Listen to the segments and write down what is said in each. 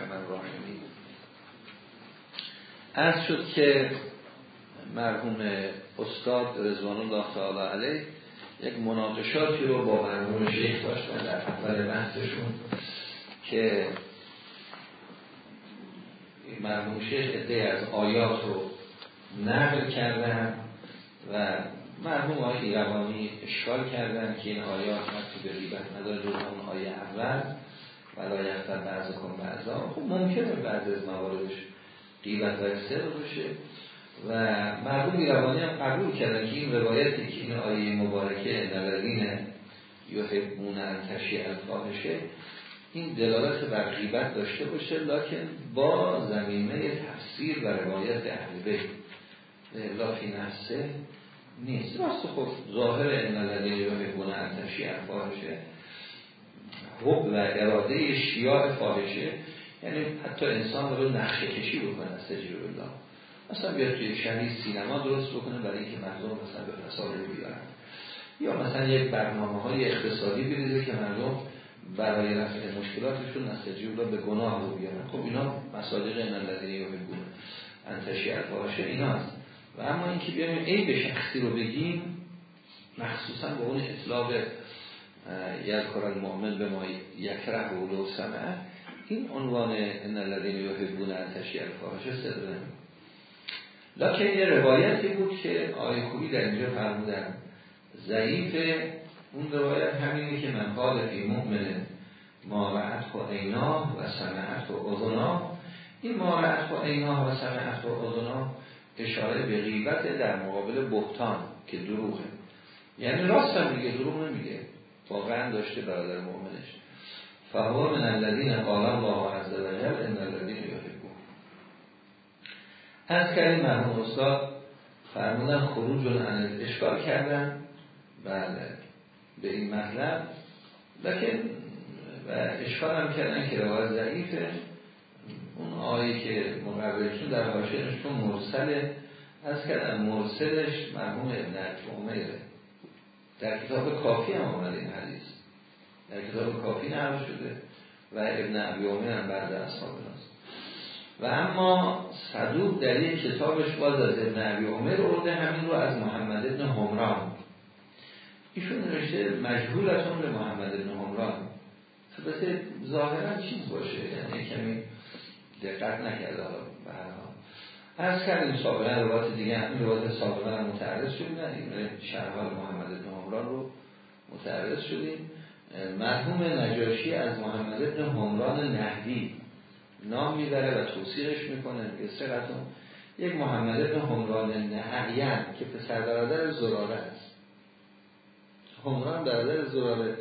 ارحم الراحمین از شد که مرحوم استاد رضوان الله تعالی علیه یک مناقشاتی رو با مرحوم شیخ داشتن در اول بحثشون که مرحوم شیخ ادهی از آیات رو نقل کردن و مرحوم آقای ایروانی اشکال کردن که این آیات به ریبت نداره اون آیه اول. ولا یختر بعض کن بعضا. خب ممکنه بعض از موارش قیبت و سر بشه و مرحوم ایروانی هم قبول کردن که این روایتی که این آیه مبارکه نظرین یحبون انتشی الفاحشه این دلالت بر غیبت داشته باشه لکن با زمینه تفسیر و روایت اهل بیت. لافی نفسه نیست. راست خب ظاهر این الذین یحبون انتشی الفاحشه حب و اراده شیاع فاحشه یعنی حتی انسان رو نقشه کشی بکنه از تجربه الله. مثلا بیاد توی شهری سینما درست بکنه برای اینکه مردم مثلا به فساد رو بیارن. یا مثلا یک برنامه های اقتصادی بریزه که مردم برای رفع مشکلاتشون از تجربه به گناه رو بیارن. خب اینا مصادیق این الذین یحبون انتشی الفاحشه ایناست. و اما اینکه بیایم عیب شخصی رو بگیم مخصوصا به اون اطلاق یذکر المؤمن به ما یکره و لو سمع این عنوان ان الذین یحبون انتشی الفاحشه صدره لکن یه روایتی بود که آیه خوبی در اینجا فرمودن. ضعیف اون روایت همینه که من قال فی مؤمن ما رعت و اینا و سمعت و اذنا. این ما رعت و اینا و سمعت و اذنا اشاره به غیبت در مقابل بهتان که دروغه. یعنی راست هم میگه دروغ نمیگه. واقعا داشته برادر مؤمنش. فهو من الذین قال الله عز وجل ان الذین یحبون از کردیم مرحوم استاد فرمودن خروج عن اشکال کردن. بله به این مطلب. لکن و اشکال هم کردن که روایت ضعیفه. اون آیه که مقررشون در حاشیهش چون مرسله از کردن. مرسلش مرحوم ابن عمره. در کتاب کافی هم آمده این حدیث. در کتاب کافی نقل شده و ابن عبی عمر هم بعد اصحاب ناست و اما صدوق در یک کتابش باز از ابن عبی عمر ارده همین رو از محمد ابن همران ایشون نوشته مجهولتون به محمد ابن همران البته ظاهرا چیز باشه یعنی کمی دقت نکرده به از کردیم سابقا روایت دیگه همین روایت سابقا هم متعرض شدیم این شرحال محمد ابن همران رو متعرض شدیم. مرحوم نجاشی از محمد ابن همران نهدی نام می‌بره و توصیرش می‌کنه سرتون یک محمد ابن همران نهیان که پسر برادر زراره است. همران برادر زراره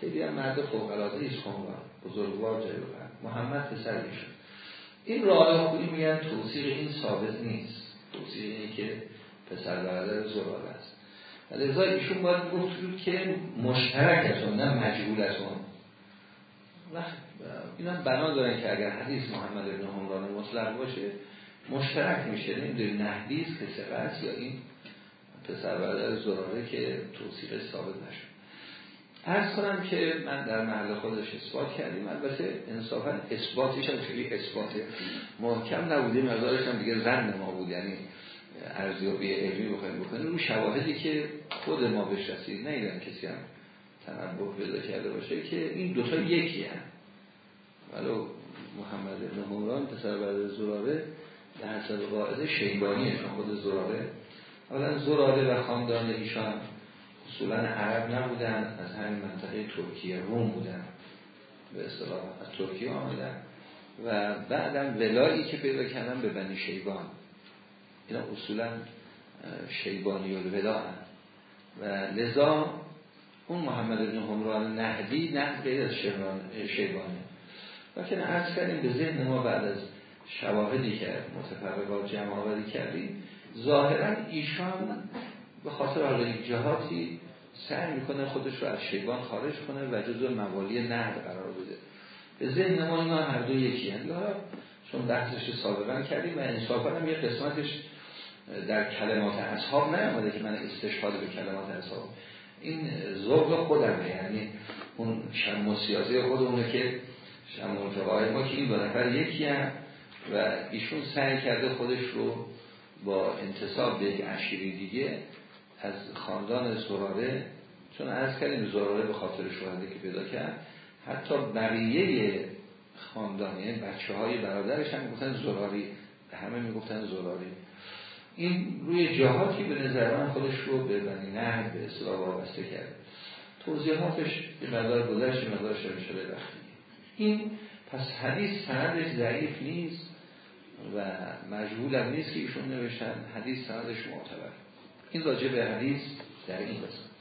خیلی هم مرد فوقلاده ایست همران بزرگوار جلو محمد پسرش این راه خوبی میگن توصیر این ثابت نیست. توصیر اینه که پسر برادر زراره است. لذا ایشون باید گفت که مشترکتون نه مجهولتون. اینا بنا دارن که اگر حدیث محمد ابن همران مطلق باشه مشترک میشه. نمی‌دونی نحدیث که سقه یا این پسر برادر زراره که توصیق ثابت نشد. ارز کنم که من در محل خودش اثبات کردیم. البته انصافا اثباتش هم خیلی اثبات محکم نبودیم مقدارش هم دیگه زن ما بود. یعنی ارزیابی علمی بخوایم بکنیم رو شواهدی که خود ما بهش رسید نیدن کسی هم تنبه پیدا کرده باشه که این دوتا یکی هم. ولو محمد ابن همران پسر بعد زراره در حسب قاعده شیبانیه خود زراره. اولا زراره و خاندان ایشان اصولا عرب نبودن از همین منطقه ترکیه روم بودن. به اصطلاح از ترکیه آمدن. و بعدم ولایی که پیدا کردن به بنی شیبان. اینا اصولا شیبانی و ولا و لذا اون محمد بن همران نهدی نه غیر از شیبانه. و که ارز کردیم به ذهن ما بعد از شواهدی که متفرقات جمع آوری کردیم ظاهرا ایشان به خاطر حالا یک جهاتی سعی می‌کنه خودش رو از شیبان خارج کنه و جزو موالی نهد قرار بده. به ذهن ما اینا هر دو یکی حالا چون بحثش سابقا کردیم و انصافا هم یه قسمتش در کلمات اصحاب نیامده که من استشهاد به کلمات اصحاب. این ذوق خودمه. یعنی اون شم سیاسی خودمونه که مرتقای ما که این دو نفر یکی هم و ایشون سعی کرده خودش رو با انتصاب به یک اشیری دیگه از خاندان زراره چون از کردیم زراره به خاطر شهده که پیدا کرد حتی بقیه خاندان یعنی بچه های برادرش هم گفتن زراری همه می‌گفتن زراری این روی جهاتی به نظر من خودش رو به بنی نه به اصلاح وابسته کرد توضیحاتش به مدار گذشت مدار شده شده وقتی. این پس حدیث سندش ضعیف نیست و مجهول هم نیست که ایشون نوشتن. حدیث سندش معتبر. این راجع به حدیث در این بسن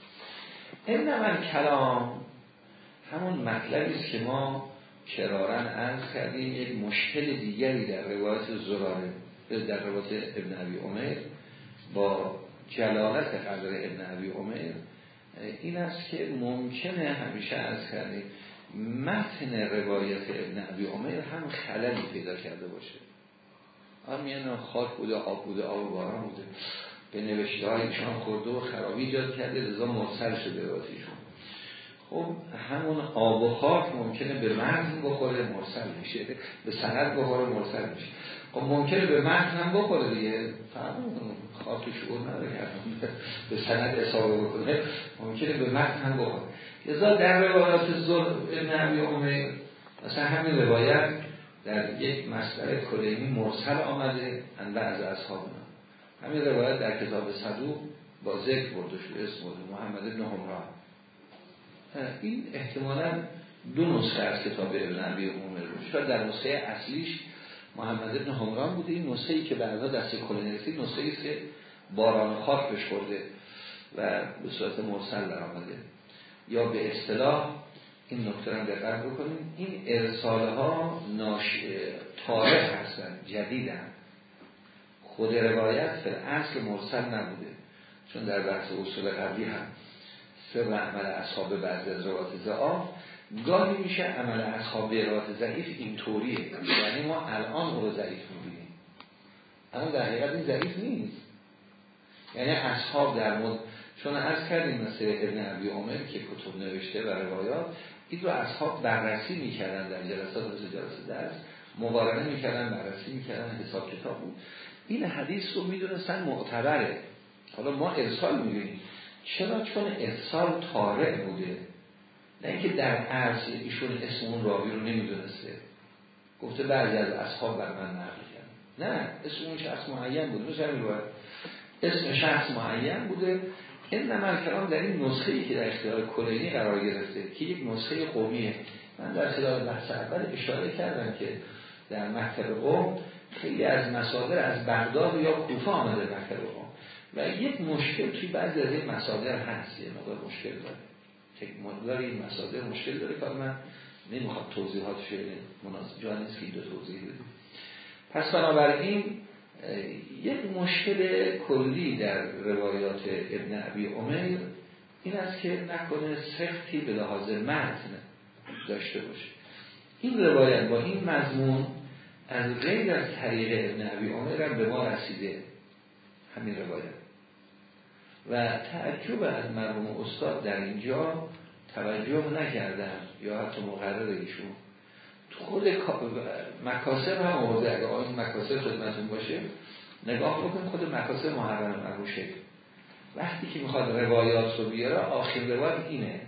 این من کلام همون مطلبی است که ما کرارن عرض کردیم یک مشکل دیگری در روایت زراره. در روایت ابن عبی عمر با جلالت قدر ابن عبی عمر این است که ممکنه همیشه از کردیم متن روایت ابن عبی عمر هم خللی پیدا کرده باشه. هم یعنی خاک بوده آب بوده آب باران بوده. به نوشته هایشان خورده و خرابی ایجاد کرده رضا مرسل شده روایتشون خب همون آب و خاک ممکنه به متن بخوره مرسل میشه به سند بخوره مرسل میشه. خب ممکنه به متن هم بخوره دیگه. خاک شعور نداره به سند اصابه بکنه. ممکنه به متن هم بخوره. لذا در روایات زر ابن عبی عمر مثلا همین روایت در یک مسئله کلینی مرسل آمده ان بعض اصحابنا همین روایت در کتاب صدوق با ذکر برده شده اسم محمد ابن همراه این احتمالا دو نسخه از کتاب ابن عبی عمر رو شاید در نسخه اصلیش محمد ابن همران بوده. این نسخه ای که بعدا دست کلینرسی نسخه است که باران خاک بهش خورده و به صورت مرسل در آمده. یا به اصطلاح این نکته رو دقت بکنیم. این ارسال ها ناش... تاریخ هستن جدیدن. خود روایت فر اصل مرسل نبوده چون در بحث اصول قبلی هم. سر عمل اصحاب بعض از روایت ضعاف. گاهی میشه عمل اصحاب روایت ضعیف این طوریه یعنی ما الان او رو ضعیف می‌بینیم. اما در حقیقت این ضعیف نیست. یعنی اصحاب در مد چون از کردیم مثل ابن عبی عمر که کتب نوشته و روایات این رو اصحاب بررسی می‌کردن در جلسات مثل جلسه درس. مقارنه می‌کردن بررسی می‌کردن حساب کتاب بود. این حدیث رو می‌دونستن معتبره. حالا ما ارسال می‌بینیم. چرا؟ چون ارسال تارع بوده. نه اینکه در عرض ایشون اسم اون راوی رو نمی‌دونسته. گفته بعضی از اصحاب بر من نقل کرد نه اسم اون شخص معین همین اسم شخص معین بوده. این نمال کلام در این نسخه ای که در اختیار کلینی قرار گرفته که یک نسخه قومیه. من در خلال بحث اول اشاره کردم که در مکتب قوم خیلی از مصادر از بغداد یا کوفه آمده مکتب قوم. و یک مشکل توی بعضی از این مصادر هست. یه مشکل داره. یک مقدار این مصادر مشکل داره که من نمی‌خواد توضیحات شده مناسب جا نیست که این دو توضیح بدیم پس بنابراین یک مشکل کلی در روایات ابن عبی عمر این است که نکنه سختی به لحاظ متن داشته باشه. این روایت با این مضمون از غیر از طریق ابن عبی عمر هم به ما رسیده. همین روایت. و تعجب از مرحوم استاد در اینجا توجه نکردن یا حتی مقرر ایشون. تو خود مکاسب هم آورده. اگه آن مکاسب خدمتون باشه نگاه بکن خود مکاسب محرم مرموشه وقتی که می‌خواد روایات رو بیاره آخر روایت اینه.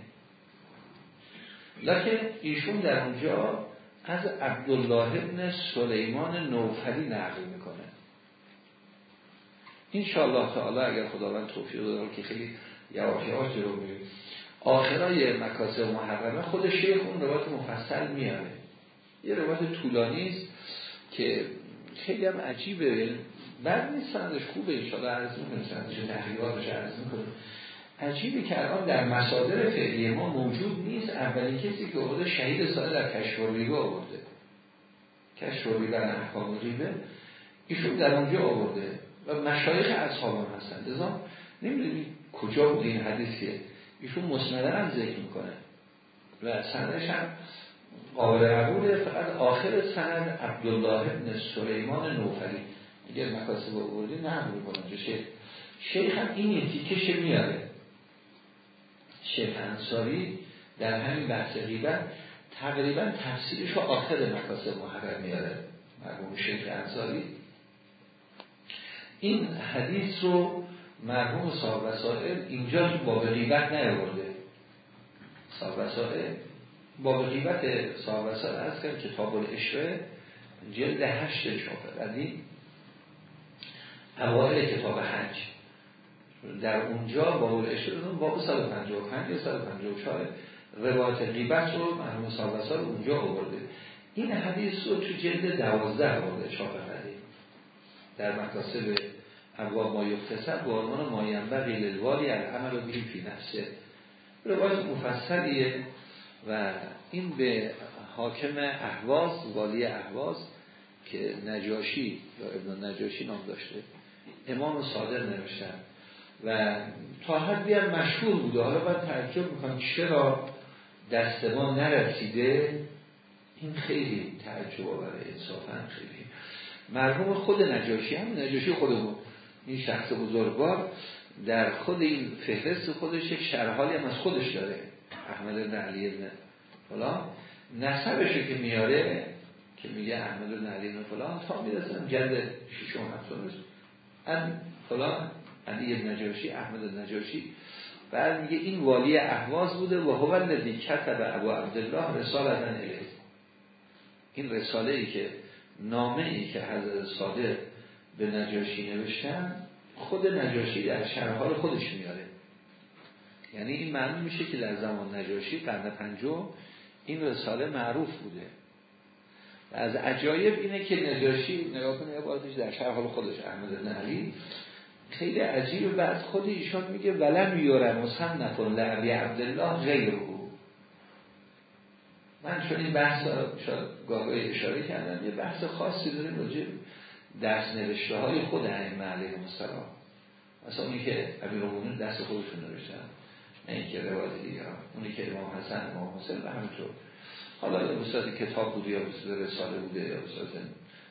لکن ایشون در اونجا از عبدالله ابن سلیمان نوفلی نقل می‌کنه انشاءالله تعالی اگر خداوند توفیق داره که خیلی یواش یواش جلو میره آخرای مکاسب محرمه خود شیخ اون روایت مفصل میاره. یه روایت طولانی است که خیلی هم عجیبه. بعد نیست سندش خوبه انشاءالله عرض می‌کنه سندش تحقیقاتش عرض می‌کنه عجیبه که الان در مصادر فعلی ما موجود نیست اولین کسی که آورده شهید سال در کشف ریبه آورده. کشف ریبه احکام ریبه. ایشون در اونجا آورده. و مشایخ اصحاب هم هستن لذا نمی‌دونی کجا بود این حدیث که ایشون مسنده هم ذکر می‌کنه. و سندش هم قابل قبوله. فقط آخر سند عبدالله ابن سلیمان نوفلی. اگر مکاسب آوردی نه هم می‌کنه شیخ شیخ هم این تیکش میاره. شیخ انصاری در همین بحث غیبت تقریبا تفسیرش رو آخر مکاسب محرم میاره. مرحوم شیخ انصاری این حدیث رو مرحوم صاحب وسائل اینجا با غیبت نیاورده. صاحب وسائل با غیبت صاحب وسائل از کرد کتاب الاشره جلد هشت چاپه ولی اوائل کتاب حج. در اونجا با الاشره باب 155 یا 154 روایت غیبت رو مرحوم صاحب وسائل اونجا آورده. این حدیث رو تو جلد دوازده آورده چاپ حدیث در مکاسب ابواب ما یختصر با عنوان ماینبه للوالی العمل و فی نفسه. روایت مفصلیه و این به حاکم احواز والی احواز که نجاشی یا ابن نجاشی نام داشته امام صادق نوشتن. و تا حدی هم مشهور بوده. حالا باید تعجب می‌کنم چرا دست ما نرسیده. این خیلی تعجب آوره انصافا خیلی. مرحوم خود نجاشی هم نجاشی خودمون. این شخص بزرگوار در خود این فهرست خودش یک شرحالی هم از خودش داره احمد بن علی بن فلان. نسبشه که میاره که میگه احمد بن علی بن فلان تا می‌رسن جلد ششم هفتم ان فلان علی بن نجاشی احمد بن نجاشی. بعد میگه این والی احواز بوده و هو الذی کتب ابو عبدالله رسالتا الیه. این رساله ای که نامه ای که حضرت صادق به نجاشی نوشتن خود نجاشی در شرحال خودش میاره. یعنی این معلوم میشه که در زمان نجاشی قرن پنجم این رساله معروف بوده. و از عجایب اینه که نجاشی نگاه کنه بازش در شرحال خودش احمد نهلی خیلی عجیب بعد خود ایشان میگه ولم یورم نکن لعبی عبدالله غیر او من چون این بحث شاید گاهی اشاره کردم یه بحث خاصی داریم راجع دست نوشته های خود ائمه علیهم السلام. مثلا اونی که امیرالمومنین دست خودشون نوشتن نه اینکه روایت دیگه اونی که امام حسن امام حسین و همینطور. حالا صورت کتاب بوده یا صورت رساله بوده یا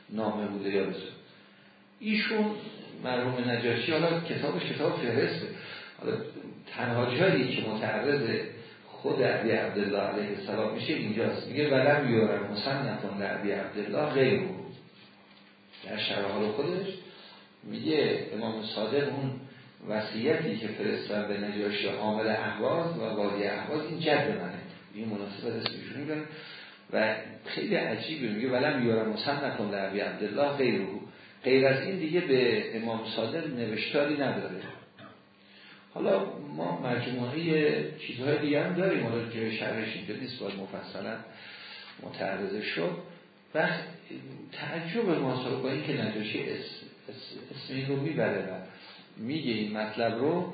نامه بوده یا به ایشون مرحوم نجاشی حالا کتابش کتاب فهرسته. حالا تنها جایی که متعرض خود عبی عبدالله علیه السلام میشه اینجاست. میگه ولم یورم در عبی عبدالله غیر بود در شرحال خودش میگه امام صادق اون وصیتی که فرستن به نجاشی عامل احواز و وادی احواز این جد منه. این مناسبت اسمشون میگن و خیلی عجیبه. میگه ولم مسن نکن در عبی عبدالله غیر رو غیر از این دیگه به امام صادق نوشتاری نداره. حالا ما مجموعه چیزهای دیگه هم داریم. حالا جای شرحش اینجا نیست. باید مفصلا متعرضه شد. و تعجب ما با این که نجاشی اسم, اسم این رو می‌بره و میگه این مطلب رو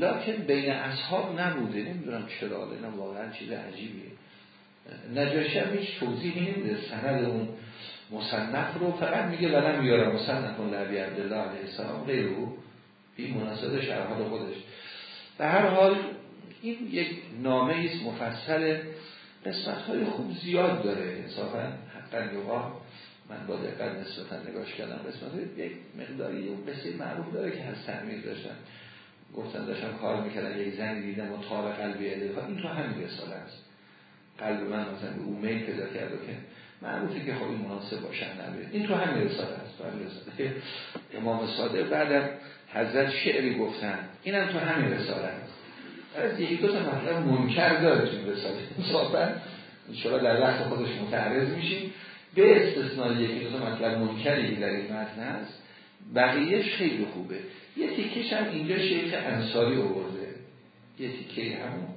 لکن بین اصحاب نبوده. نمی‌دونم چرا نه واقعا چیز عجیبیه. نجاشی هم هیچ توضیحی نمیده. سند اون مصنف رو فقط میگه ولم میارم مصنف اون لعبی عبدالله علیه السلام غیر او. این مناسبه شرحال خودش. به هر حال این یک نامه ایست مفصل. قسمت های خوب زیاد داره انصافا. یوها من با دقت نسبتا نگاش کردم. قسمت یک مقداری اون قصه معروف داره که از تعمیر داشتن. گفتن داشتم کار می‌کردن یک زنی دیدم و تار قلبی الهی این تو همین رساله است. قلب من مثلا به اون میل پیدا کرده که معروفه که خب این مناسب باشن نبید این تو همین رساله است. رساله. امام صادق بعدم حضرت شعری گفتن. اینم تو همین رساله است. از یکی دو تا مطلب منکر داره تو رساله. انصافا ان در وقت خودش متعرض میشیم. به استثنای یکی دو مطلب منکری در این متن هست بقیهش خیلی خوبه. یه تیکش هم اینجا شیخ انصاری آورده. یه تیکه همون.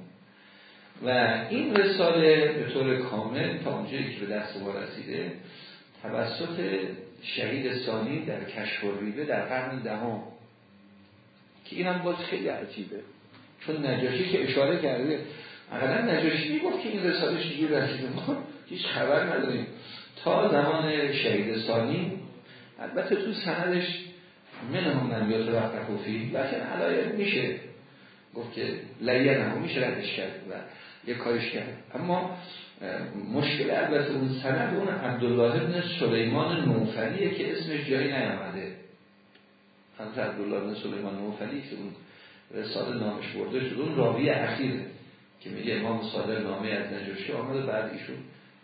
و این رساله به طور کامل تا اونجایی که به دست ما رسیده توسط شهید ثانی در کشف ریبه در قرن دهم. که اینم باز خیلی عجیبه. چون نجاشی که اشاره کرده اقلا نجاشی می‌گفت که این رساله چجوری رسیده. ما هیچ خبر نداریم. تا زمان شهید ثانی البته تو سندش من هم یاد وقت کفی لیکن علایه میشه. گفت که لیه هم میشه ردش کرد و یه کارش کرد. اما مشکل البته اون سند اون عبدالله ابن سلیمان نوفلیه که اسمش جایی نیامده. حضرت عبدالله ابن سلیمان نوفلی که اون رساله نامش برده شد اون راوی اخیره. که میگه امام صادر نامه از نجاشی آمده بعد ایشون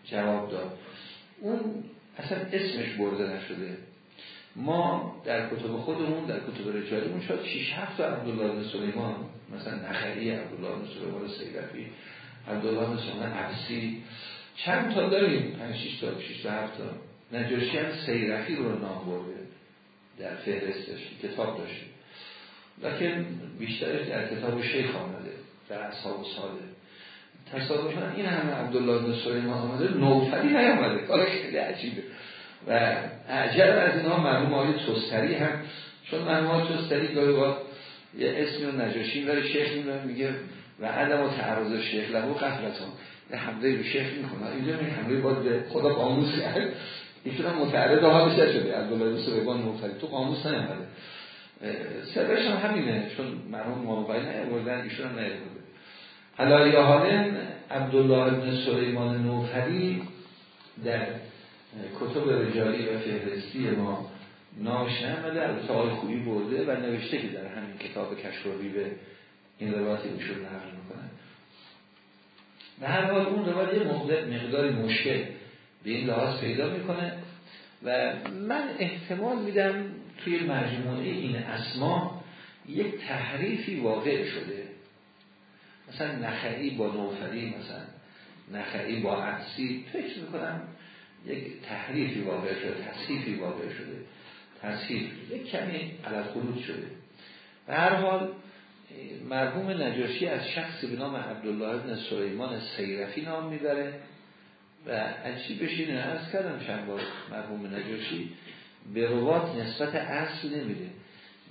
جواب داد. اون اصلا اسمش برده نشده. ما در کتب خودمون در کتب رجالیمون شاید 6 7 تا عبدالله بن سلیمان مثلا نخعی عبدالله بن سلیمان سیرفی عبدالله بن سلیمان عبسی چند تا داریم؟ 5 6 تا 6 تا 7 تا. نجاشی هم سیرفی رو نام برده در فهرستش کتاب داشتیم لکن بیشترش در کتاب شیخ آمده. در اصحاب ساده. تصادفا این همه عبدالله بن سلیمان آمده نوفلی نیامده. کار خیلی عجیبه. و عجب از اینها مرموم آقای توستری هم چون مرموم آقای توستری گاهی با یه اسمی و نجاشی داره شیخ میگه و عدم و تعرض شیخ لبو قفلتون یه حمله رو شیخ می‌کنه. اینجا می حمله باید به خدا قاموس کرد. ایشون هم متعرض حالش شده. عبدالله بن سلیمان نوفلی. تو قاموس نیامده. سرش هم همینه چون مرحوم موقعی نیاوردن ایشون هم نیاورده حالا یا حالا عبدالله بن سلیمان نوفلی در کتب رجالی و فهرستی ما نامش نمیده البته آقای خوبی برده و نوشته که در همین کتاب کشفاوی به این روایتی ایشون نقل می‌کنه. به هر حال اون روایت یه مقدار مشکل به این لحاظ پیدا می‌کنه و من احتمال میدم توی مجموعه این اسما یک تحریفی واقع شده. مثلا نخعی با نوفری مثلا نخعی با عکسی فکر می‌کنم یک تحریفی واقع شده تصحیفی واقع شده تصحیف یک کمی علت خلوط شده. به هر حال مرحوم نجاشی از شخصی به نام عبدالله بن سلیمان سیرفی نام می‌بره و عجیبش اینه از کردم چند بار مرحوم نجاشی به روات نسبت اصل نمیده.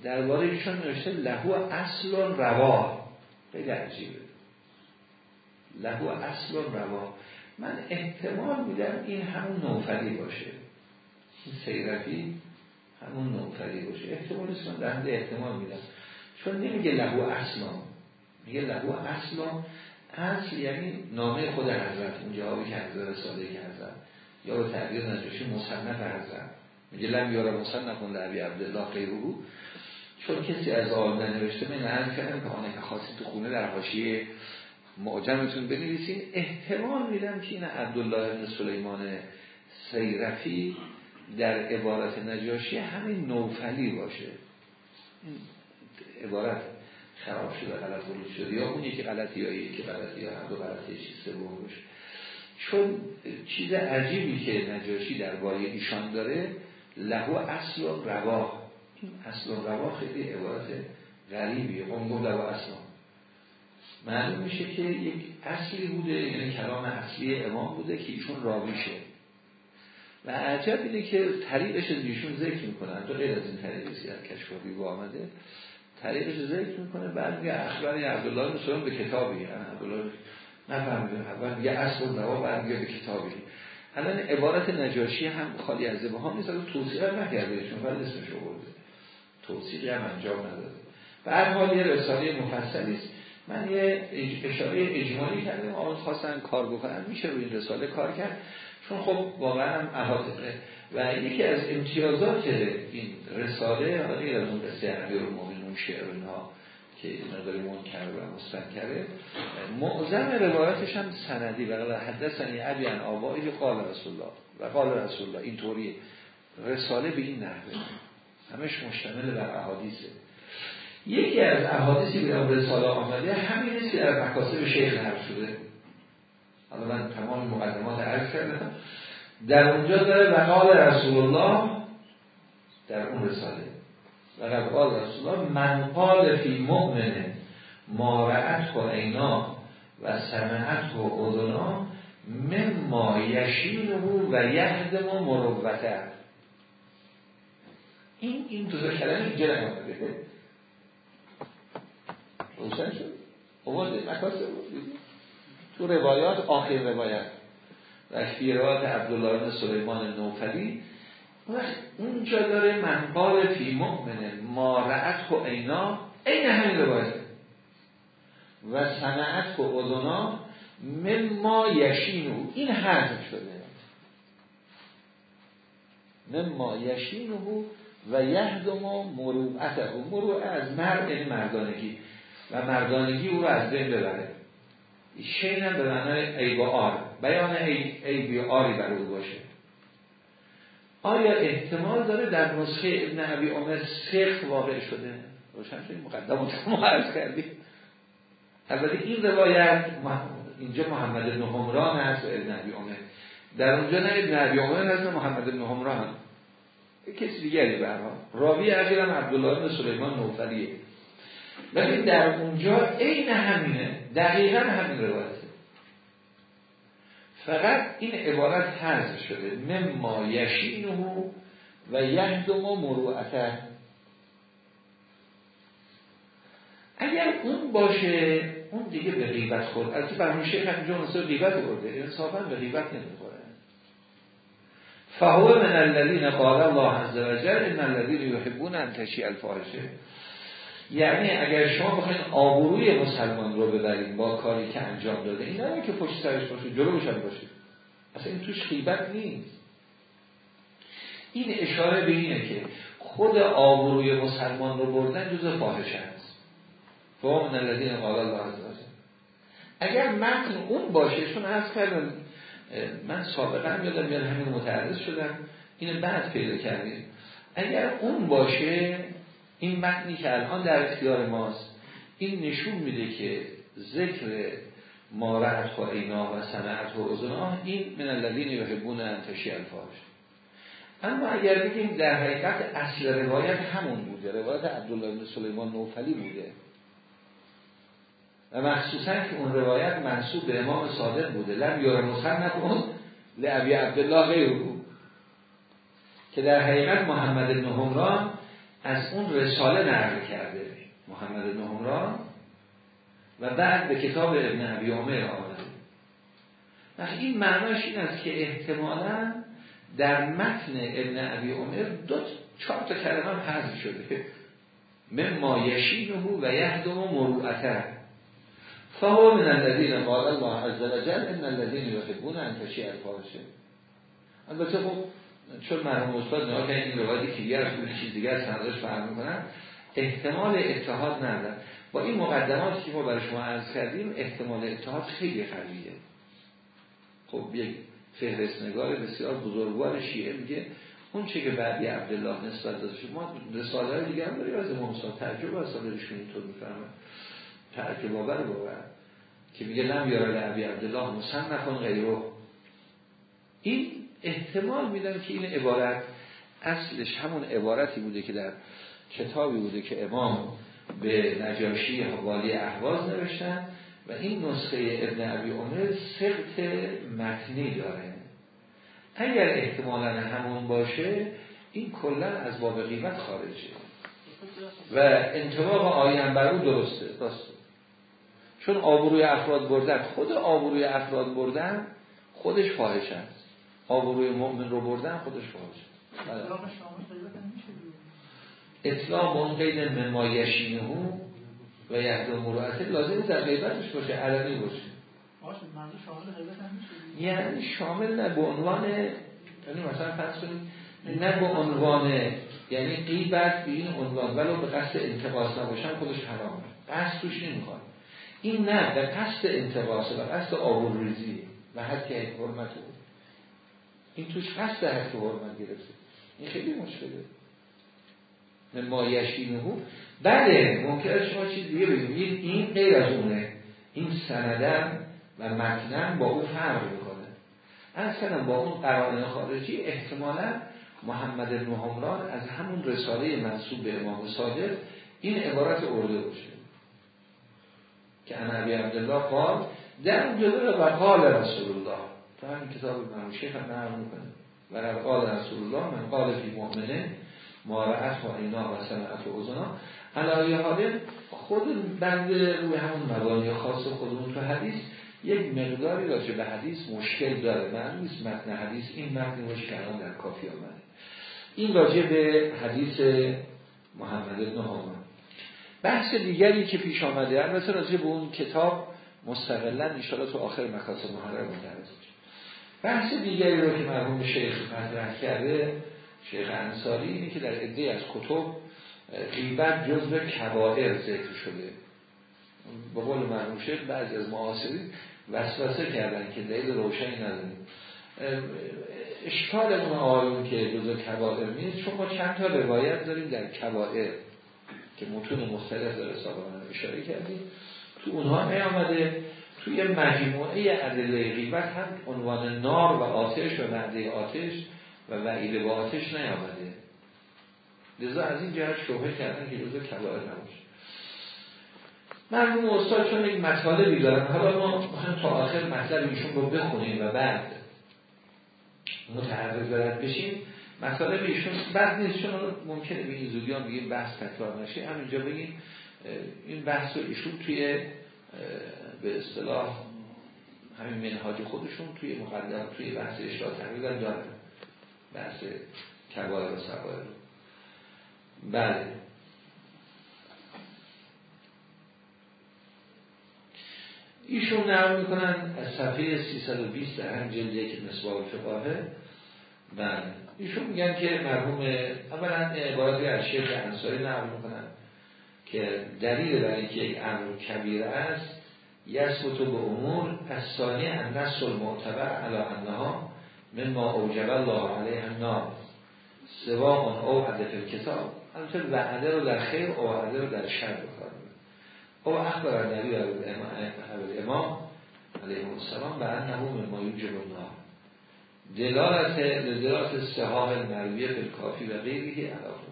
درباره ایشان نوشته لهو اصل روا خیلی عجیبه. لهو اصل روا. من احتمال میدم این همون نوفلی باشه. این سیرفی همون نوفلی باشه. احتمال است من در احتمال میدم. چون نمیگه لهو اصلا میگه لهو اصلا اصل. یعنی نامه خود حضرت اون جوابی که حضرت ساده که حضرت. یا به تعبیر نجاشی مصنف حضرت. میگه لم یارا مصنف کن لعبی عبدالله غیره چون کسی از آن ننوشته من نهار کردم که آنه که خاصی تو خونه در حاشیه معجمتون بنویسین. احتمال میدم که این عبدالله بن سلیمان سیرفی در عبارت نجاشی همین نوفلی باشه. عبارت خراب شده غلط ورود شده. یا اون یکی غلطی یا یکی غلطی یا هر دو غلطی چیز باشه. چون چیز عجیبی که نجاشی در باره ایشان داره لهو اصل و روا. این اصل و روا خیلی عبارت غریبیه. اون لهو اصل. معلوم میشه که یک اصلی بوده یعنی کلام اصلی امام بوده که ایشون راویشه و عجب اینه که طریقش از ایشون ذکر می‌کنن تو غیر از این طریقی از کشفاقی با آمده. طریقش ذکر می‌کنه بعد میگه اخبار عبدالله نسلم به کتابی. یعنی عبدالله نفهمیدم اول میگه اصل و نوا بعد میگه به کتابی. الان عبارت نجاشی هم خالی از ها نیست. از توصیح هم نکرده چون فقط اسمش آورده توصیح هم انجام نداده. به هر حال یه رساله مفصلی من یه اشاره اجمالی کردم. آن خواستن کار بکنن. میشه روی این رساله کار کرد. چون خب واقعا هم احاطه و یکی از امتیازات این رساله حالا غیر از اون قصه امیر المومنون شعر اینها که نظر منکر و مستنکره معظم روایتش هم سندی. و حدثنی ابی ان آبایی قال رسول الله و قال رسول الله این طوری رساله به این نحوه. همش مشتمل بر احادیثه. یکی از احادیثی به رساله آمده همین که در مکاسب شیخ حرف شده. حالا من تمام مقدمات عرض کردم. در اونجا داره وقال رسول الله در اون رساله. و قال رسول الله من قال فی مؤمن ما رأت و اینا و سمعت و اذنا مما یشینه و یهدم مروته. این این دو کلمه اینجا روشن شد. اومده مکاسه تو روایات آخر روایت و روایات عبدالله بن سلیمان نوفلی اونجا داره منقال فی مؤمنه ما رعت و اینا این همین روایت. و صنعت و اذنا مما یشینو. این حرف شده. مما یشینو و یهدم مروعته. مروع از مرد یعنی مردانگی. و مردانگی او رو از بین ببره. شین هم به معنای و آر بیان عیب آری بر او باشه. آیا احتمال داره در نسخه ابن عبی عمر سخت واقع شده؟ روشن شدیم مقدمات ما عرض کردیم البته این روایت اینجا محمد بن همران هست و ابن عبی عمر. در اونجا نه ابن عبی عمر هست محمد بن همران کسی دیگری برها راوی اخیرم عبدالله بن سلیمان نوفلیه. ولی در اونجا عین همینه. دقیقا همین روایته. فقط این عبارت حذف شده. مما یشینه و یهدم و مروعته. اگر اون باشه اون دیگه به غیبت خورد. از برمون شیخ همینجا مثل غیبت برده. انصافا به غیبت نمی‌خوره. فهو من الذین قال الله عز وجل ان الذین یحبون ان تشیع الفاحشه. یعنی اگر شما بخواید آبروی مسلمان رو ببرید با کاری که انجام داده این نه که پشت سرش باشه جلوش هم باشه اصلا این توش خیبت نیست. این اشاره به اینه که خود آبروی مسلمان رو بردن جز فاحش است. فهم الذین قال الله عز اگر متن اون باشه چون از کردم من سابقا یادم میاد همین متعرض شدم. اینو بعد پیدا کردیم. اگر اون باشه این متنی که الان در اختیار ماست این نشون میده که ذکر مارعت و اینا و سنعت و ازنا این من الذین یحبون ان تشیع الفاحش. اما اگر بگیم در حقیقت اصل روایت همون بوده روایت عبدالله بن سلیمان نوفلی بوده. و مخصوصا که اون روایت منصوب به امام صادق بوده. لم یار مصنف اون لعبی عبدالله غیر که در حقیقت محمد بن همران از اون رساله نقل کرده محمد بن و بعد به کتاب ابن عبی عمر آمده. این معناش این است که احتمالا در متن ابن عبی عمر دو چهار تا کلمه حذف شده. مما یشینه و یهدم مروعته. فهو من الذین قال الله عز وجل ان الذین یحبون ان تشیع الفاحشه. البته خب چون مرحوم استاد نگاه این روایتی که دیگر از چیز دیگر سندش می‌کنن. احتمال اتحاد ندارن. با این مقدماتی که ما برای شما عرض کردیم احتمال اتحاد خیلی قویه. خب یک فهرست نگار بسیار بزرگوار شیعه میگه اون چه که بعدی عبدالله نسبت داده شد ما رساله دیگه هم داریم از امام صاحب ترجمه از سالشون اینطور می‌فهمن ترک باور باور. که میگه لم یاره لعبی عبدالله مصنفان غیره. این احتمال میدن که این عبارت اصلش همون عبارتی بوده که در کتابی بوده که امام به نجاشی والی احواز نوشتن و این نسخه ابن عبی عمر سقط متنی داره. اگر احتمالا همون باشه این کلا از باب قیمت خارجه. و انتباق آیم بر درسته درسته. چون آبروی افراد بردن خود آبروی افراد بردن خودش فاحش است آبروی مؤمن رو بردن خودش فاحش اطلاع به اون قید ممایشینه و یهد مروعته لازم در غیبتش باشه علمی باشه. یعنی شامل نه به عنوان یعنی مثلا فرض کنید نه به عنوان یعنی غیبت به این عنوان ولو به قصد انتقاص نباشن خودش حرامه قصد توش نمی‌خواد. این نه به قصد انتقاص و قصد آبروریزی و حتی حرمت بود. این توش هست که حرمت گرفته این خیلی مشکله. ما یشینهو بله ممکنه شما چیز دیگه بگید این غیر از اونه. این سندم و متنم با اون فرق می‌کنه. اصلا با اون قرائن خارجی احتمالا محمد بن از همون رساله منصوب به امام صادق این عبارت ارده باشه. که انبی عبدالله قال در جلو و قال رسول الله. تا همین کتاب من شیخ هم نرم می‌کنه. و قال رسول الله من قال فی مؤمنه مارعت و اینا و سمعت و ازنا علایه حاله خود بند روی همون مبانی خاص خودمون تو حدیث یک مقداری راجع به حدیث مشکل داره. معلوم نیست متن حدیث این متن مشکلان در کافی آمده. این راجع به حدیث محمد ابن حامان بحث دیگری که پیش آمده البته راجع به اون کتاب مستقلا ان تو آخر مکاسب محرم مدرس بحث دیگری رو که مرحوم شیخ مطرح کرده شیخ انصاری اینه که در عده از کتب غیبت جزء کبائر ذکر شده. به قول مرحوم شیخ بعضی از معاصرین وسوسه کردن که دلیل روشنی نداریم. اشکال اون آیون که جزء کبائر نیست چون ما چند تا روایت داریم در کبائر که متون مختلف سابقا اشاره کردیم. تو اونها نیامده. توی مجموعه ادله غیبت هم عنوان نار و آتش و وعده آتش و وعید با آتش نیامده. لذا از این جهت شبه کردن که جزء کبائر نباشه. مرحوم استاد چون یک مطالبی دارن حالا ما هم تا آخر مطلب ایشون رو بخونیم و بعد متعرض برد بشیم. مطالب ایشون بعد نیست چون ممکنه به این زودی بگیم بحث تکرار نشه. همینجا بگیم این بحث رو ایشون توی به اصطلاح همین منهاج خودشون توی مقدم توی بحث اشتاد تقریبا داره بحث کبایر و سبایر بله. ایشون نرم می‌کنن از صفحه 320 در هم جلده که نسباب فقاهه بله. ایشون میگن که مرحوم اولا عبارتی از شیخ انصاری نرم می‌کنن که دلیل برای اینکه یک امر کبیر است یثبت به امور از ثانی النص المعتبر علی انها من ما اوجب الله علیه النار. سوا او عدد کتاب البته وعده رو در خیر او وعده رو در شر بکار او اخبر نبی امام علیه السلام به انه من ما یوجب النار. دلالت دلالت سهام المرویه کافی و غیری علاقه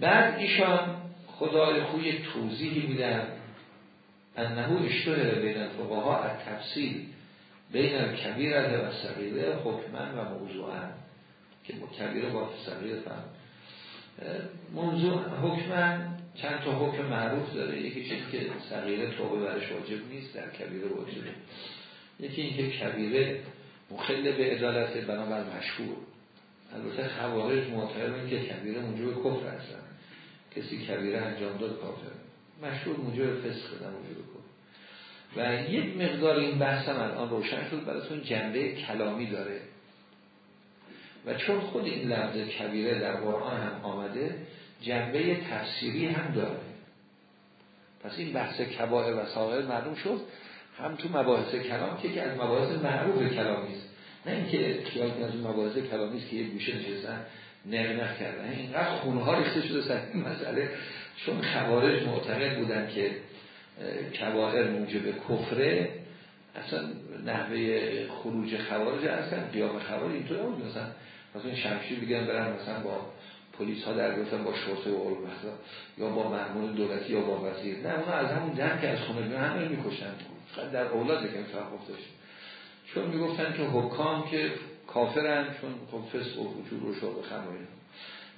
بعد ایشان خدای خوی توضیحی میدن انهو اشتهر بین الفقها از تفصیل بین کبیره و صغیره حکمن و موضوعا که کبیره با صغیره فهم. موضوع حکمن چند تا حکم معروف داره. یکی چیزی که صغیره توبه برش واجب نیست در کبیره واجبه. یکی اینکه کبیره مخل به عدالت بنابر مشهور. البته خوارج معتقدن که کبیره موجب کفر هستن. کسی کبیره انجام داد کافر. مشهور موجب فسق نه موجب کفر و یک مقدار این بحث هم الان روشن شد براتون جنبه کلامی داره. و چون خود این لفظ کبیره در قرآن هم آمده جنبه تفسیری هم داره. پس این بحث کبائر و ساغر معلوم شد هم تو مباحث کلام که که از مباحث معروف کلامی است. نه اینکه خیال از اون مباحث کلامی است که یه گوشه نشستن نقنق کردن. اینقدر خونه ها ریخته شده سر این مسئله. چون خوارج معتقد بودن که کبائر موجب کفره اصلا نحوه خروج خوارج اصلا قیام خوارج اینطور نبود. مثلا مثلا شمشیر بگن برن مثلا با پلیس ها در گفتن با شرطه و یا با مأمور دولتی یا با وزیر. نه اونا از همون دم که از خونه بیان همه می‌کشن. در اولاد که توقف داشت چون می‌گفتن که حکام که کافرن چون خب فسق و فجور و شرب خمر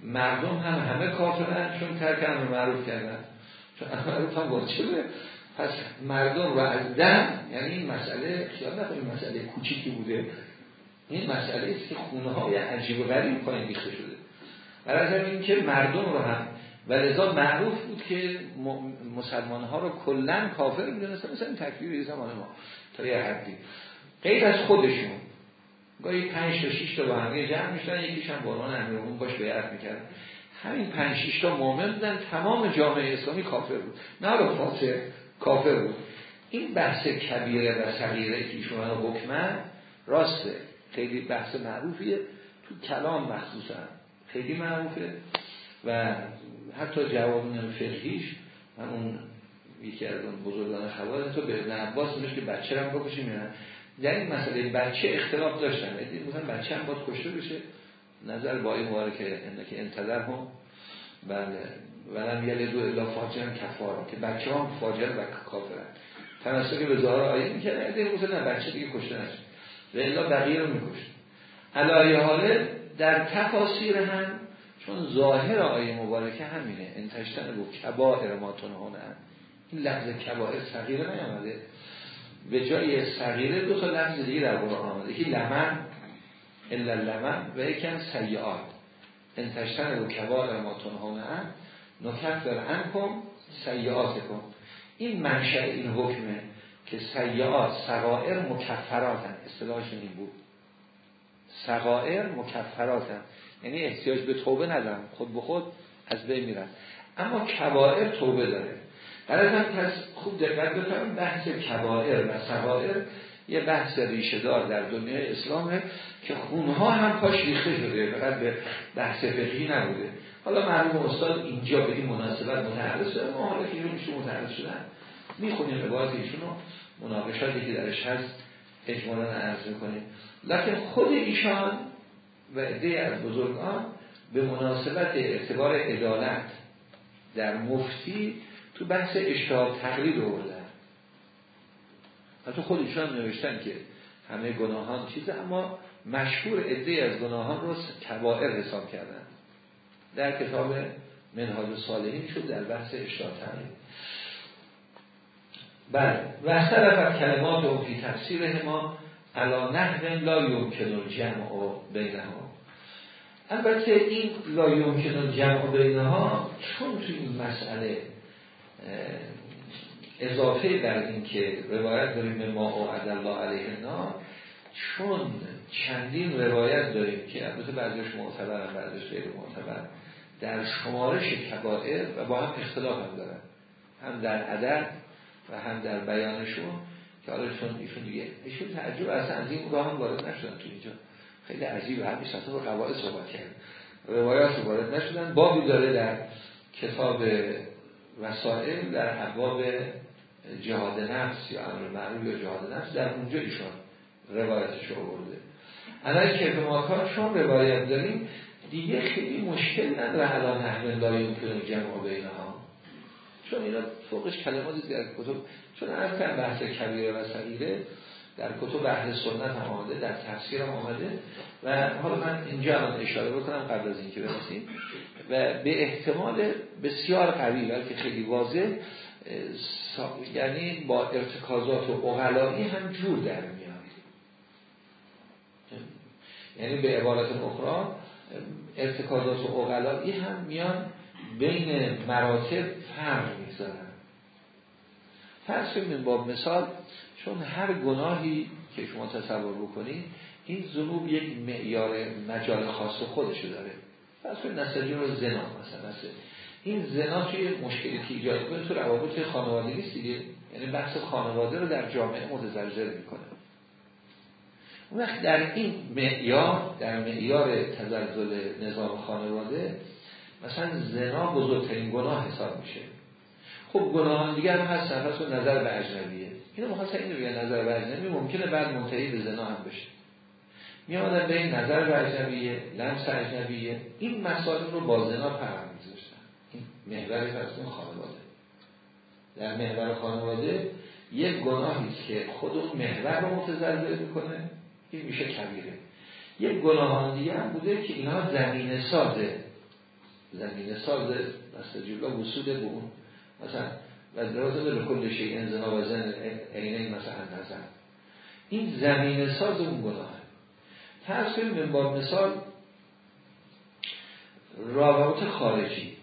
مردم هم همه کافرن چون ترک امر معروف کردن. چون معروف هم واجبه پس مردم رو از دم یعنی این مسئله خیال نکنید مسئله کوچیکی بوده. این مسئله است که خونه های عجیب و غریب پایین ریخته شده. برای این که مردم رو هم و لذا معروف بود که مسلمان ها رو کلا کافر می‌دونستن مثلا این تکفیر زمان ما تا یه حدی. غیر از خودشون. گاهی پنج تا شیش تا با همه جمع می‌شدن یکیش هم بانوان امیرمون باش بیعت می‌کرد همین پنج شیش تا مومن بودن تمام جامعه اسلامی کافر بود. نه رو فاسق کافر بود. این بحث کبیره و صغیره که ایشون حکمن راسته. خیلی بحث معروفیه. تو کلام مخصوصا خیلی معروفه. و حتی جواب فقهیش. اون یکی از اون بزرگان خواه تو به ابن عباس میشه که بچه هم بکشیم یا در این مسئله بچه اختلاف داشتن. ادی مثلا بچه هم باید کشته بشه. نظر با این که که انتظر هم بله. ولم دو الا فاجر کفار که بچه هم فاجر و کافرن. که به ظاهر آیه می‌کنه ادی مثلا بچه دیگه کشته نشه. و الا بقیه رو میکشت علایه حاله در تفاسیر هم چون ظاهر آیه مبارکه همینه. انتشتن با کبائر ما تنهونه این لفظ کبائر صغیره نیامده. به جای صغیره دو تا لفظ دیگه در قرآن آمده. یکی لمن الا لمن و یکی هم سیعات انتشتن با کبائر ما تنهونه نکفر انکم سیعاتکم این منشأ این حکمه که سیعات سغائر مکفراتن. اصطلاحشون این بود. سغائر مکفراتن. یعنی احتیاج به توبه ندارن. خود به خود از بین میرن. اما کبائر توبه داره. هم پس خوب دقت بکنم بحث کبائر و سوائر یه بحث ریشه دار در دنیای اسلامه که خونها هم پاش ریخته شده فقط به بحث فقهی نبوده. حالا مرحوم استاد اینجا به این مناسبت متعرض شده ما حالا که ایشون متعرض شدن می‌خونیم روایت ایشون رو مناقشاتی که درش هست اجمالا عرض می‌کنیم. لکن خود ایشان و عده از بزرگان به مناسبت اعتبار عدالت در مفتی تو بحث اشتهاب تقریب بردن حتی خود ایشان نوشتن که همه گناهان چیزه اما مشهور عده از گناهان رو کبائر حساب کردن. در کتاب منهاج صالحین شد در بحث اشتهاب تقریب بله و اختلفت کلمات و فی تفسیر ما علا نحو لا یمکن الجمع و بینها. البته این لا یمکن الجمع بینها چون تو این مسئله اضافه بر این که روایت داریم ما و الله علیه نا چون چندین روایت داریم که البته بعضیش معتبر هم بعضیش غیر معتبر در شمارش کبائر و با هم اختلاف هم دارن. هم در عدد و هم در بیانشون که حالا چون ایشون دیگه ایشون تعجب اصلا از این راه هم وارد نشدن تو اینجا. خیلی عجیب همین سطح رو قواعد صحبت کرد روایات وارد نشدن. بابی داره در کتاب وسائل در ابواب جهاد نفس یا امر معروف یا جهاد نفس در اونجا ایشون روایتش رو برده الان که به ماکان چون روایت داریم دیگه خیلی مشکل نداره الان نحوه لا یمکن جمع بینها. چون اینا فوقش کلماتی در کتب چون از بحث کبیره و صغیره در کتب اهل سنت هم آمده در تفسیر هم آمده و حالا من اینجا هم اشاره بکنم قبل از اینکه برسیم. و به احتمال بسیار قوی که خیلی واضح یعنی با ارتکازات و اغلایی هم جور در میاد. یعنی به عبارت اخرى ارتکازات و اغلایی هم میان بین مراتب فرق می‌ذارن فرض کنیم با مثال چون هر گناهی که شما تصور بکنید این ذنوب یک معیار مجال خاص خودشو داره. کنید نسجون رو زنا مثلا. مثلا این زنا توی مشکلی که ایجاد کنه تو روابط خانوادگی نیست دیگه. یعنی بحث خانواده رو در جامعه متزلزل می‌کنه. اون وقت در این معیار در معیار تزلزل نظام خانواده مثلا زنا بزرگترین گناه حساب میشه. خب گناهان دیگر هم هست پس نظر به اجنبیه. اینو مخواستن اینو بگن نظر به اجنبی ممکنه بعد منتهی به زنا هم بشه. می آمدن به این نظر به اجنبیه لمس اجنبیه. این مسائل رو با زنا فرق میذاشتن. این محور فرسون خانواده. در محور خانواده یک گناهی که خود اون محور رو متزلزل می‌کنه. این میشه کبیره. یک گناهان دیگه هم بوده که اینا زمین سازه زمین سازه مثل جلو وصول به اون مثلا و لازم به کل شیء انزنا و زن عینه مثلا نزن. این زمین ساز اون گناه فرض کنیم با مثال روابط خارجی.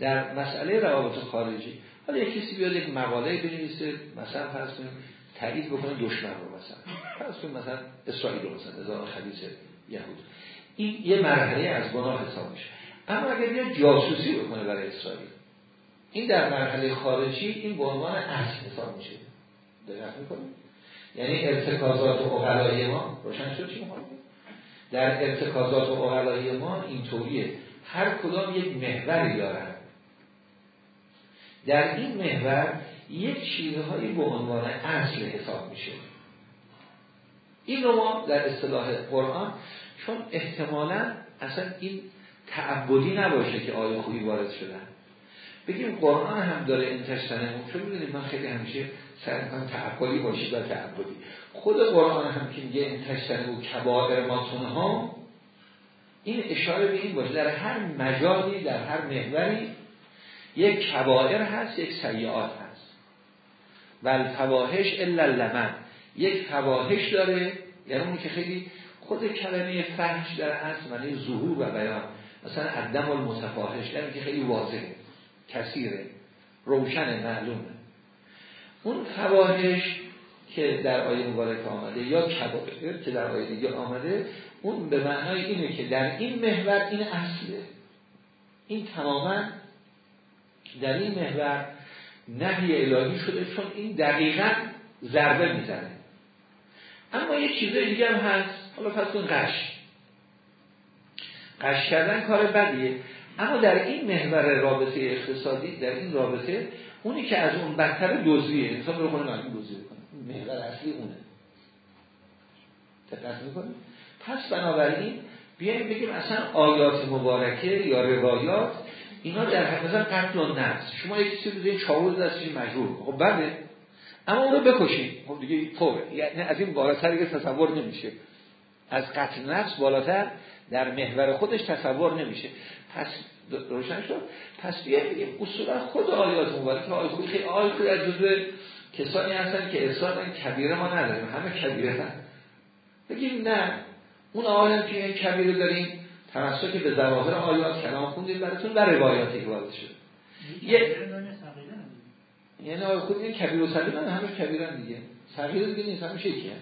در مسئله روابط خارجی حالا یک کسی بیاد یک مقاله بنویسه مثلا فرض کنیم تایید بکنه دشمن رو مثلا. فرض کنیم مثلا اسرائیل رو مثلا نظام خلیص یهود. این یه مرحله از گناه حساب میشه. اما اگر یه جاسوسی بکنه برای اسرائیل این در مرحله خارجی این به عنوان اصل حساب میشه. دقت می‌کنیم یعنی ارتکازات و اغلایی ما روشن شد چی در ارتکازات و اغلایی ما اینطوریه هر کدام یک محوری دارن. در این محور یک چیزهایی به عنوان اصل حساب میشه. این رو ما در اصطلاح قرآن چون احتمالا اصلا این تعبدی نباشه که آیه خوبی وارد شدن. بگیم قرآن هم داره این اون چون می‌دونید من خیلی همیشه سعی می‌کنم تعبدی باشید و تعبدی. خود قرآن هم که میگه این و کبائر ماتون ها این اشاره به این باشه در هر مجالی در هر محوری یک کبائر هست یک سیعات هست. و الفواحش الا لمن یک فواحش داره یعنی اونی که خیلی خود کلمه فحش در هست معنی ظهور و بیان. مثلا عدم المتفاحش یعنی که خیلی واضحه. کثیره روشن معلومه. اون فواهش که در آیه مبارک آمده یا کبائر که در آیه دیگه آمده اون به معنای اینه که در این محور این اصله. این تماما در این محور نهی الهی شده چون این دقیقا ضربه می‌زنه. اما یه چیز دیگه هم هست. حالا پس اون قش. قش کردن کار بدیه. اما در این محور رابطه اقتصادی در این رابطه اونی که از اون بدتر دوزیه انسان رو ناگی دوزی بکنه. محور اصلی اونه. دقت می‌کنه پس بنابراین بیایم بگیم اصلا آیات مبارکه یا روایات اینا در حقیقت قتل و نفس. شما یک چیزی بزنید چاول دستش مجبور خب بله. اما اون رو بکشین خب دیگه فوره یعنی از این بالاتر دیگه تصور نمیشه. از قتل نفس بالاتر در محور خودش تصور نمیشه. پس روشن شد. پس بیایم بگیم اصولا خود آیات مبارکه آیات خیلی آیات از جزء کسانی هستن که اصلا کبیره ما نداریم. همه کبیره هستن. بگیم نه. اون آیات که این کبیره داریم که به ظواهر آیات کلام خوندیم براتون در روایاتی وارد شد. یه یعنی آیه خود این کبیر و صغیر نه همش کبیرن دیگه. صغیر دیگه نیست همش یکیه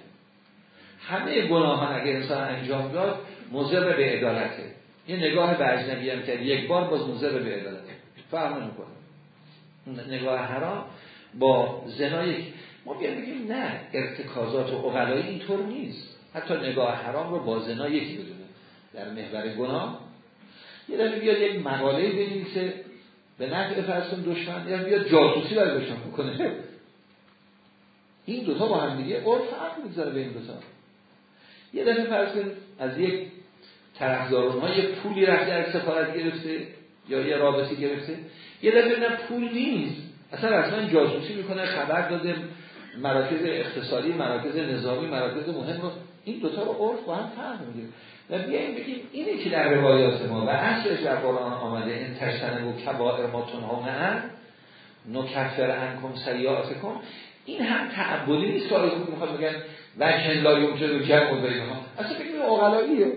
همه گناهان اگر انسان انجام داد مضر به عدالته. یه نگاه به هم کرد یک بار باز مضر به عدالته. فهم نمی‌کنه. نگاه حرام با زنا یک ما بگیم نه ارتکازات و اقلایی اینطور نیست. حتی نگاه حرام رو با زنا یکی بدونه در محور گناه. یه دفعه بیاد یک مقاله بنویسه. به نفع فرسون دشمن. یا بیاد جاسوسی برای دشمن بکنه. این دوتا با هم دیگه عرف فرق می‌ذاره به این دوتا. یه دفعه فرسون از یک طرفدارون ها یه پولی رفته از سفارت گرفته یا یه رابطی گرفته یه دفعه نه پول نیست. اصلا اصلا جاسوسی می‌کنه خبر داده مراکز اقتصادی مراکز نظامی مراکز مهم این دوتا رو عرف با هم فرق می‌گیره. و بیاییم بگیم اینه که در روایات ما و اصلش در قرآن آمده این تشتنه و کبائر ما تنها نه نکفر انکم کن این هم تعبدی نیست که خود می‌خواد بگن وکن لا یوجد و جمع و ها اصلا بگیم اغلاییه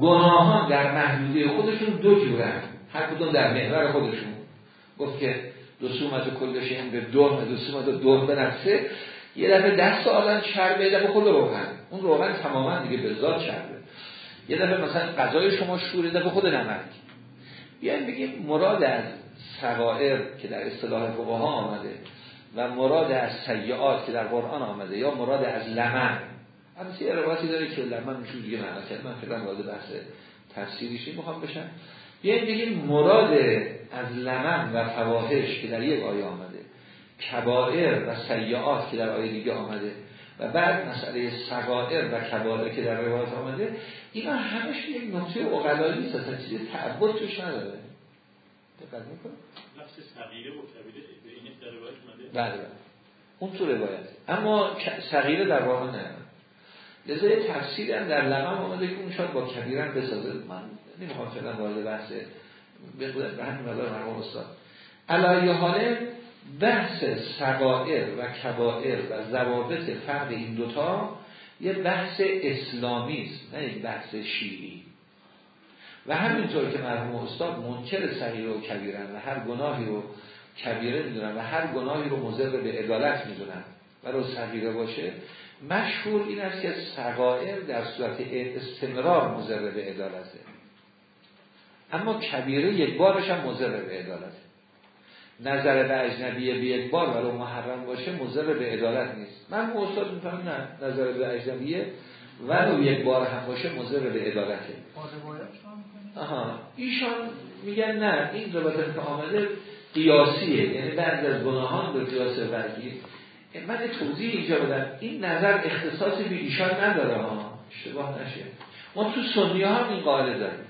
گناهان در محدوده خودشون دو جورن. هر کدوم در محور خودشون. گفت که دو سومت کلش هم به دو دو سومت دو به نفسه. یه دفعه دست آدم چربه یه دفعه خود روغن. اون روغن تماما دیگه به ذات چربه. یه دفعه مثلا غذای شما شور دفعه خود نمک بیایم بگیم مراد از سوائر که در اصطلاح فقها آمده و مراد از سیعات که در قرآن آمده یا مراد از لمن. همسی یه روایتی داره که لمن میشه دیگه معنا کرد من فکرم وارد بحث تفسیریشی می‌خوام بشن بیایم بگیم مراد از لمن و فواحش که در یک آیه آمده کبائر و سیعات که در آیه دیگه آمده و بعد مسئله سقائر و کبائر که در روایت آمده اینا همش یک نقطه اقلایی نیست اصلا چیزی تعبد توش نداره دقت می‌کنه لفظ صغیره و کبیره به این روایت اومده بله بله اون تو روایت اما صغیره در واقع نه لذا یه تفسیری هم در لمن آمده که اون شاید با کبیرن بسازه. من نمی‌خوام فعلا وارد بحث به خود به همین مدار مرحوم استاد. علایه حاله بحث سقائر و کبائر و ضوابط فرق این دوتا یه بحث اسلامی است نه یک بحث شیعی. و همینطور که مرحوم استاد منکر صغیره و کبیرن و هر گناهی رو کبیره می‌دونن و هر گناهی رو مضر به عدالت می‌دونن و رو صغیره باشه مشهور این است که سقائر در صورت استمرار مضر به عدالته. اما کبیره یک بارش هم مضر به عدالته. نظر به اجنبیه به یک بار ولو محرم باشه مضر به عدالت نیست. من استاد می‌فهمم نه نظر به اجنبیه ولو یک بار هم باشه مضر به عدالته. آها. ایشان میگن نه این روایت که آمده قیاسیه یعنی بعد از گناهان به قیاس برگیر. من توضیح اینجا بدم این نظر اختصاصی به ایشان نداره ها. اشتباه نشه. ما تو سنی ها این قاعده داریم.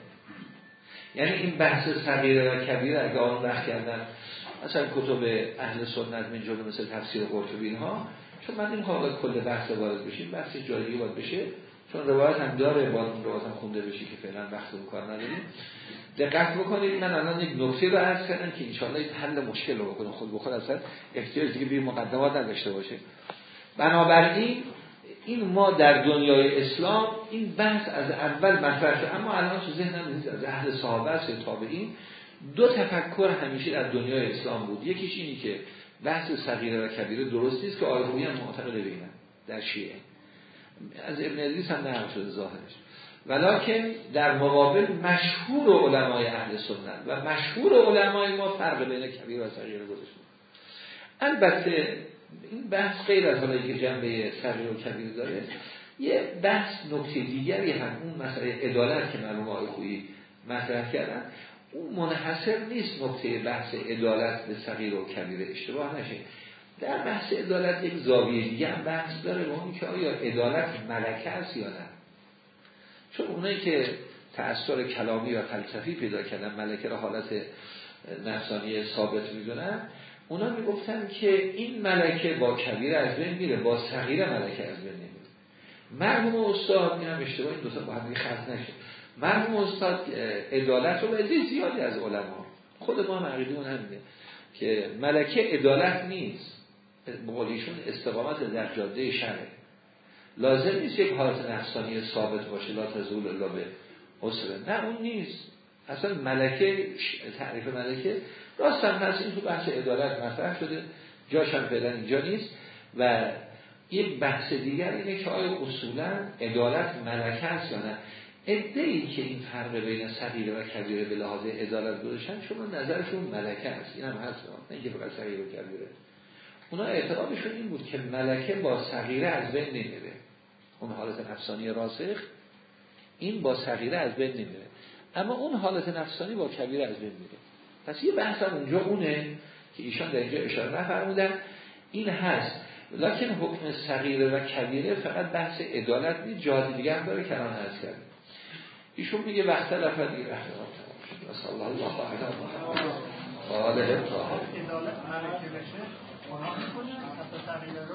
یعنی این بحث صغیره و کبیره اگه آن بحث کردن. مثلا کتب اهل سنت من جلو مثل تفسیر قرطبی ها چون من این کل بحث وارد بشیم بحث جایی باید بشه. چون روایت هم داره باید اون روایت هم خونده بشه که فعلا وقت اون کار نداریم دقت بکنید من الان یک نکته رو عرض کردم که انشاءالله حل مشکل رو بکنم. خود بخود اصلا احتیاج دیگه به مقدمات نداشته باشه بنابراین این ما در دنیای اسلام این بحث از اول مطرح شد. اما الان تو ذهنم نیست. از اهل صحابه است تابعین. دو تفکر همیشه در دنیای اسلام بود. یکیش اینی که بحث صغیره و کبیره درست نیست که آیهوی هم معتقد بینن در شیعه. از ابن ادریس هم نقل شده ظاهرش. ولیکن در مقابل مشهور علمای اهل سنت و مشهور علمای ما فرق بین کبیر و صغیر گذاشتن البته این بحث غیر از حالا که جنبه صغیر و کبیر داره یه بحث نکته دیگری هم اون مسئله عدالت که مرحوم آقای خویی مطرح کردن اون منحصر نیست نکته بحث عدالت به صغیر و کبیر اشتباه نشه. در بحث عدالت یک زاویه دیگه هم بحث داره به اون که آیا عدالت ملکه است یا نه. چون اونایی که تأثیر کلامی و فلسفی پیدا کردن ملکه را حالت نفسانی ثابت می‌دونن اونا می‌گفتن که این ملکه با کبیر از بین میره با صغیر ملکه از بین نمیره. مرحوم استاد هم اشتباه این دوتا با هم خط نشه. مرحوم استاد عدالت رو به زیادی از علما. خود ما معقیده اون همینه که ملکه عدالت نیست. بقولیشون استقامت در جاده لازم نیست یک حالت نفسانی ثابت باشه لا تزول الله به اصله نه اون نیست. اصلا ملکه تعریف ملکه راست هم هست این تو بحث ادالت مطرح شده. جاش هم فعلا اینجا نیست. و یک بحث دیگر اینه که آیا اصولا ادالت ملکه است یا نه؟ ای که این فرق بین صغیره و کبیره به لحاظ ادالت گذاشتن چون نظرشون ملکه است. این هم هست. نه اینکه فقط صغیره و کبیره. اونا اعتقادشون این بود که ملکه با صغیره از بین نمیره. اون حالت نفسانی راسخ این با صغیره از بین نمیره. اما اون حالت نفسانی با کبیره از بین میره. پس یه بحث اونجا اونه که ایشان در اینجا اشاره نفرمودن. این هست. لکن حکم صغیره و کبیره فقط بحث عدالت نیست جهاد دیگه هم داره کنان هست کرد ایشون میگه وقت لفت دیگه رحمه الله الله الله عدالت ملکه بشه